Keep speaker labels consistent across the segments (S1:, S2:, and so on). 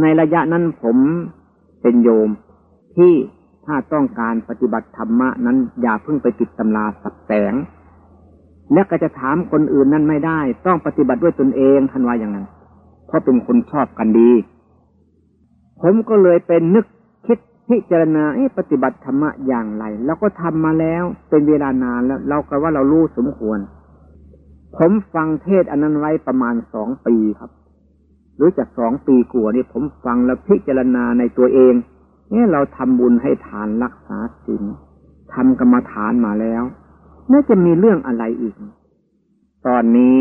S1: ในระยะนั้นผมเป็นโยมที่ถ้าต้องการปฏิบัติธรรมะนั้น อย่าเพิ่งไปติดตำราสับแสง และก็จะถามคนอื่นนั้นไม่ได้ ต้องปฏิบัติด้วยตนเองท่านว่าอย่างนั้น เพราะเป็นคนชอบกันดี ผมก็เลยเป็นนึกคิดพิจารณาปฏิบัติธรรมะอย่างไรเราก็ทำมาแล้วเป็นเวลานานแล้ว เราก็ว่าเรารู้สมควร ผมฟังเทศอันนั้นไว้ประมาณสองปีครับ หรือจากสองปีกลัวนี่ผมฟังแล้วพิจารณาในตัวเองเนี่ยเราทำบุญให้ทานรักษาศีลทำกรรมฐานมาแล้ว น่าจะมีเรื่องอะไรอีก ตอนนี้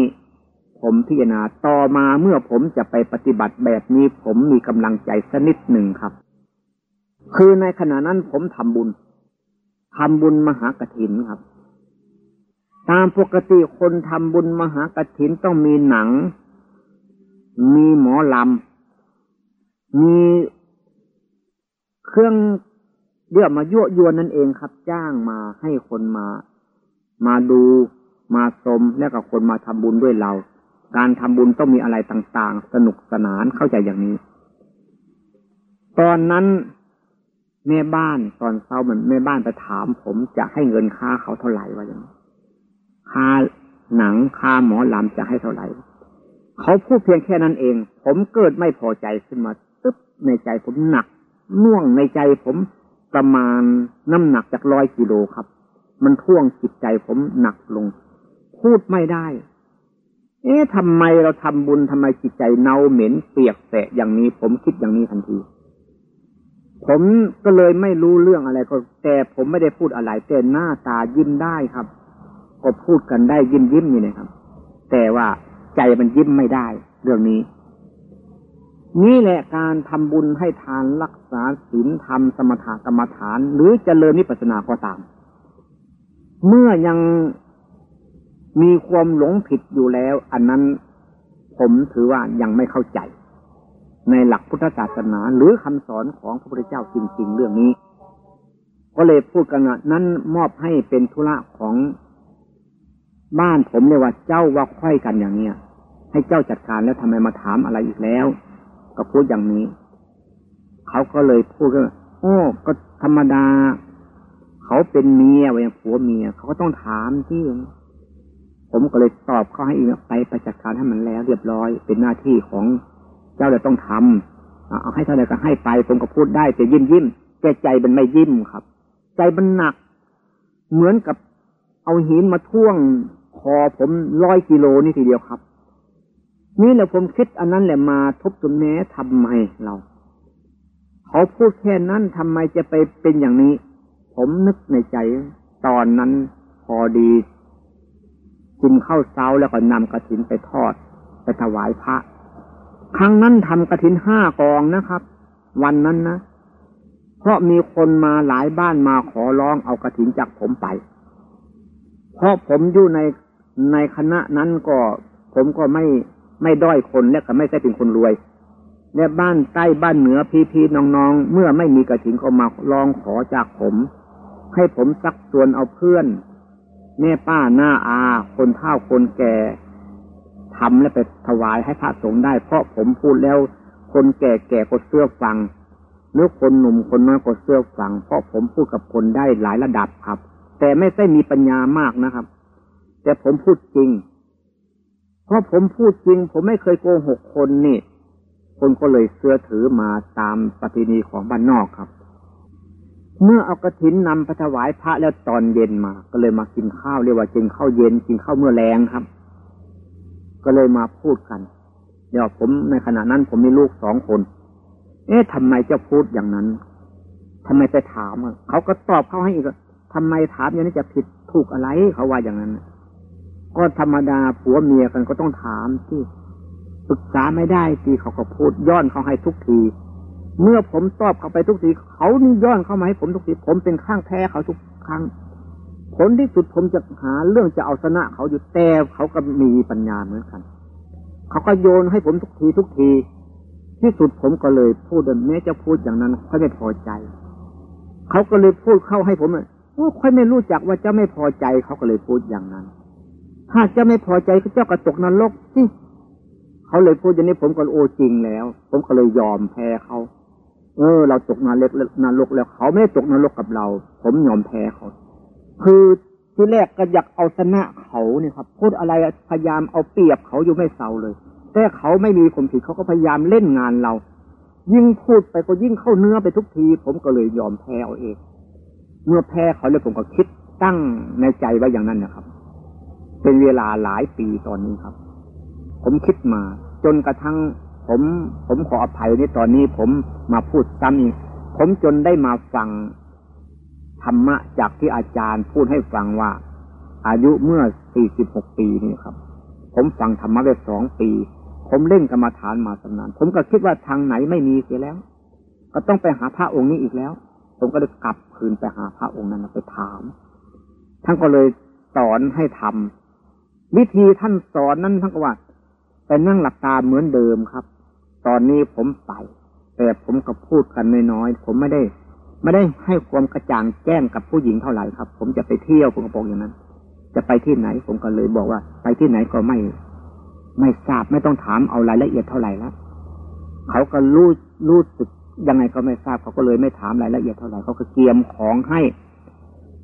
S1: ผมพิจารณาต่อมาเมื่อผมจะไปปฏิบัติแบบนี้ ผมมีกำลังใจสนิดหนึ่งครับ คือในขณะนั้นผมทำบุญทำบุญมหากถินครับ ตามปกติคนทำบุญมหากถินต้องมีหนัง มีหมอลำ มีเครื่องเรียกมายั่วยวนนั่นเองครับ จ้างมาให้คนมา มาดูมาชมแล้วก็คนมาทำบุญด้วยเรา การทำบุญต้องมีอะไรต่างๆ สนุกสนานเข้าใจอย่างนี้ ตอนนั้นแม่บ้านตอนเช้าเหมือนแม่บ้านไปถาม ผมจะให้เงินค่าเขาเท่าไหร่วะอย่างนี้ค่าหนังค่าหมอลำจะให้เท่าไหร่ เขาพูดเพียงแค่นั้นเอง ผมเกิดไม่พอใจขึ้นมาตึ๊บในใจผมหนักน่วงในใจผมประมาณน้ำหนักจากร้อยกิโลครับ มันท่วงจิตใจผมหนักลง พูดไม่ได้ เอ๊ะทำไมเราทำบุญทำไมจิตใจเน่าเหม็นเปียกแสะอย่างนี้ ผมคิดอย่างนี้ทันที ผมก็เลยไม่รู้เรื่องอะไรก็แต่ผมไม่ได้พูดอะไรแต่หน้าตายิ้มได้ครับ ก็พูดกันได้ยิ้มยิ้มนี่นะครับ แต่ว่า ใจมันยิ้มไม่ได้ เรื่องนี้ นี่แหละการทำบุญให้ทานรักษาศีลทำสมถกรรมฐาน หรือเจริญนิพพานาก็ตาม เมื่อยังมีความหลงผิดอยู่แล้ว อันนั้นผมถือว่ายังไม่เข้าใจ ในหลักพุทธศาสนาหรือคำสอนของพระพุทธเจ้าจริง ๆ เรื่องนี้ ก็เลยพูดกันนั้นมอบให้เป็นธุระของ บ้านผมเนี่ยว่าเจ้าว่าค่อยกันอย่างเนี้ยให้เจ้าจัดการแล้วทำไมมาถามอะไรอีกแล้ว ก็พูดอย่างนี้ เขาก็เลยพูดกันโอ้ก็ธรรมดา เขาเป็นเมียว่าอย่างผัวเมีย เขาก็ต้องถามที่ผมก็เลยตอบเขาให้อีกไปไปจัดการให้มันแล้ว เรียบร้อย เป็นหน้าที่ของเจ้าจะต้องทำเอาให้เท่าไหร่ก็ให้ไป ผมก็พูดได้แต่ยิ้มยิ้มแต่ใจมันไม่ยิ้มครับ ใจมันหนัก เหมือนกับเอาหินมาท่วง คอผมร้อยกิโลนี่ทีเดียวครับ นี่แหละผมคิดอันนั้นแหละมาทบทวนแม้ทำไมเรา เขาพูดแค่นั้นทำไมจะไปเป็นอย่างนี้ ผมนึกในใจ ตอนนั้นพอดีกินข้าวเช้าแล้วก็นำกระถินไปทอด ไปถวายพระ ครั้งนั้นทำกระถินห้ากองนะครับ วันนั้นนะเพราะมีคนมาหลายบ้านมาขอร้องเอากระถินจากผมไป เพราะผมอยู่ในในคณะนั้นก็ ผมก็ไม่ไม่ด้อยคนและก็ไม่ใช่เป็นคนรวยและบ้านใต้บ้านเหนือพี่พี่น้องๆ เมื่อไม่มีกระถิ่นเขามาลองขอจากผม ให้ผมสักส่วนเอาเพื่อน แม่ป้าหน้าอา คนเฒ่าคนแก่ทำและไปถวายให้พระสงฆ์ได้ เพราะผมพูดแล้ว คนแก่แก่ก็เสื้อฟังหรือคนหนุ่มคนน้อยก็เสื้อฟัง เพราะผมพูดกับคนได้หลายระดับครับ แต่ไม่ใช่มีปัญญามากนะครับ แต่ผมพูดจริง เพราะผมพูดจริง ผมไม่เคยโกหกคนนี่ คนก็เลยเสื้อถือมาตามปฏินีของบ้านนอกครับ เมื่อเอากระถินนำไปถวายพระแล้วตอนเย็นมา ก็เลยมากินข้าวเรียกว่ากินข้าวเย็นกินข้าวเมื่อแรงครับ ก็เลยมาพูดกัน เดี๋ยวผมในขณะนั้นผมมีลูกสองคน เอ๊ะทำไมเจ้าพูดอย่างนั้นทำไมไปถามเขาก็ตอบเข้าให้อีก ทำไมถามอย่างนี้จะผิดถูกอะไรเขาว่าอย่างนั้นก็ธรรมดาผัวเมียกันก็ต้องถามที่ปรึกษาไม่ได้ที่เขาก็พูดย้อนเขาให้ทุกที เมื่อผมตอบเขาไปทุกทีเขานี่ย้อนเข้ามาให้ผมทุกทีผมเป็นข้างแพ้เขาทุกครั้งผลที่สุดผมจะหาเรื่องจะเอาชนะเขาอยู่แต่เขาก็มีปัญญาเหมือนกันเขาก็โยนให้ผมทุกทีทุกที ที่สุดผมก็เลยพูดแม้จะพูดอย่างนั้นเขาไม่พอใจ เขาก็เลยพูดเข้าให้ผม โอ้ค่อยไม่รู้จักว่าเจะไม่พอใจเขาก็เลยพูดอย่างนั้น ถ้าเจะไม่พอใจก็เจ้ากระตกนรกสิเขาเลยพูดอย่างนี้ผมก็โอ้จริงแล้ว ผมก็เลยยอมแพ้เขาเออ เราตกนรกนรกแล้วเขาไม่ได้ตกนรกกับเรา ผมยอมแพ้เขา คือที่แรกก็อยากเอาชนะเขาเนี่ยครับ พูดอะไรพยายามเอาเปรียบเขาอยู่ไม่เศร้าเลย แต่เขาไม่มีผมผิดเขาก็พยายามเล่นงานเรา ยิ่งพูดไปก็ยิ่งเข้าเนื้อไปทุกที ผมก็เลยยอมแพ้เอาเอง เมื่อแพ้เขาแล้วผมก็คิดตั้งในใจไว้อย่างนั้นนะครับ เป็นเวลาหลายปีตอนนี้ครับ ผมคิดมา จนกระทั่ง ผม ผมขออภัยในตอนนี้ผมมาพูดซ้ำอีกผมจนได้มาฟังธรรมะจากที่อาจารย์พูดให้ฟังว่า อายุเมื่อ 46 ปีนี่ครับ ผมฟังธรรมะได้สองปี ผมเล่นกรรมาฐานมาสำนาน ผมก็คิดว่าทางไหนไม่มีเสียแล้ว ก็ต้องไปหาพระองค์นี้อีกแล้ว ผมก็เลยกลับคืนไปหาพระองค์นั้นไปถาม ท่านก็เลยสอนให้ทำวิธีท่านสอนนั้นท่านก็ว่าไปนั่งหลับตาเหมือนเดิมครับ ตอนนี้ผมไป แต่ผมก็พูดกันน้อยๆผมไม่ได้ ไม่ได้ให้ความกระจ่างแจ้งกับผู้หญิงเท่าไหร่ครับ ผมจะไปเที่ยวผมก็บอกอย่างนั้น จะไปที่ไหน ผมก็เลยบอกว่า ไปที่ไหนก็ไม่ ไม่ทราบไม่ต้องถามเอารายละเอียดเท่าไหร่แล้วเขาก็รู้รู้สึก ยังไงก็ไม่ทราบเขาก็เลยไม่ถามรายละเอียดเท่าไหร่เขาก็เกียมของให้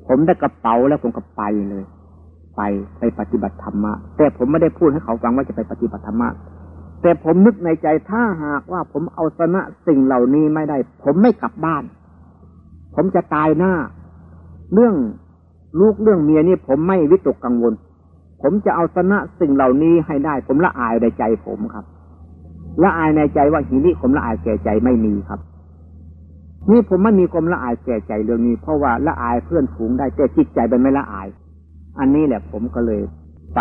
S1: ผมได้กระเป๋าแล้วผมก็ไปเลย ไปไปปฏิบัติธรรมะแต่ผมไม่ได้พูดให้เขาฟังว่าจะไปปฏิบัติธรรมะแต่ผมนึกในใจถ้าหากว่าผมเอาชนะสิ่งเหล่านี้ไม่ได้ ผมไม่กลับบ้าน ผมจะตายหน้า เรื่องลูกเรื่องเมียนี่ผมไม่วิตกกังวล ผมจะเอาชนะสิ่งเหล่านี้ให้ได้ ผมละอายในใจผมครับ ละอายในใจว่าหินิผมละอายแก่ใจไม่มีครับ นี่ผมไม่มีความละอายแก่ใจเรื่องนี้ เพราะว่าละอายเพื่อนฝูงได้แต่จิตใจเป็นไม่ละอาย อันนี้แหละผมก็เลยไป